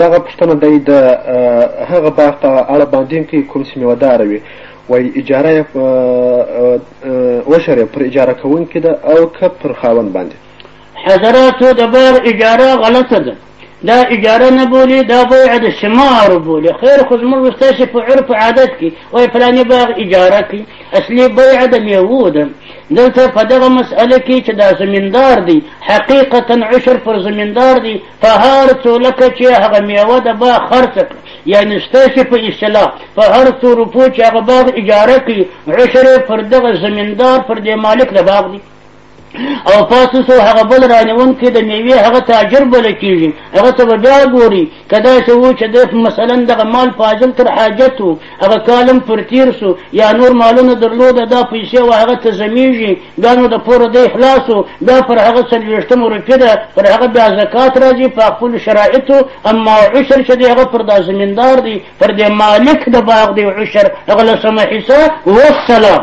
دغه پوښتنه دی د هغه باغ په اړه باندې کې کوم چې میوه داره وي وایي اجاره یې وشرې پر اجاره کوونکي ده او که پر خاوند باندې حضراتو د باغ اجاره غلطه ده دا اجاره نه بولي دا بیع د شمار بولي خیر خو زموږ ستاسې په عرف عادت کې وایي فلاني باغ اجاره کړي اصلي بیع د میوو ده دلته په دغه مسئله کې چې دا زمیندار دی حقیقتا عشر پر زمیندار دی په هر څو لکه چې هغه میوه د باغ خرڅ کړه یعنی ستاسو په اصطلاح په هر څو روپو چې هغه باغ اجاره کړي عشر پر دغه زمیندار پر دې مالک د باغ دی او پاتې سو هغه بل رانیون کې د میوې هغه تاجر بل کېږي هغه ته به بیا ګوري که داسې و چې د مثلا دغه مال فاضل تر حاجت و هغه کالم پر تیر سو یا نور مالونه درلود دا پیسې و هغه ته زمیږي دا نو د پور د اخلاصو دا پر هغه څلوېښتمو روپیه ده پر هغه بیا زکات راځي په خپلو شرایطو اما عشر چې دی هغه پر دا زمیندار دی پر دې مالک د باغ دی عشر هغه لسمه حصه والسلام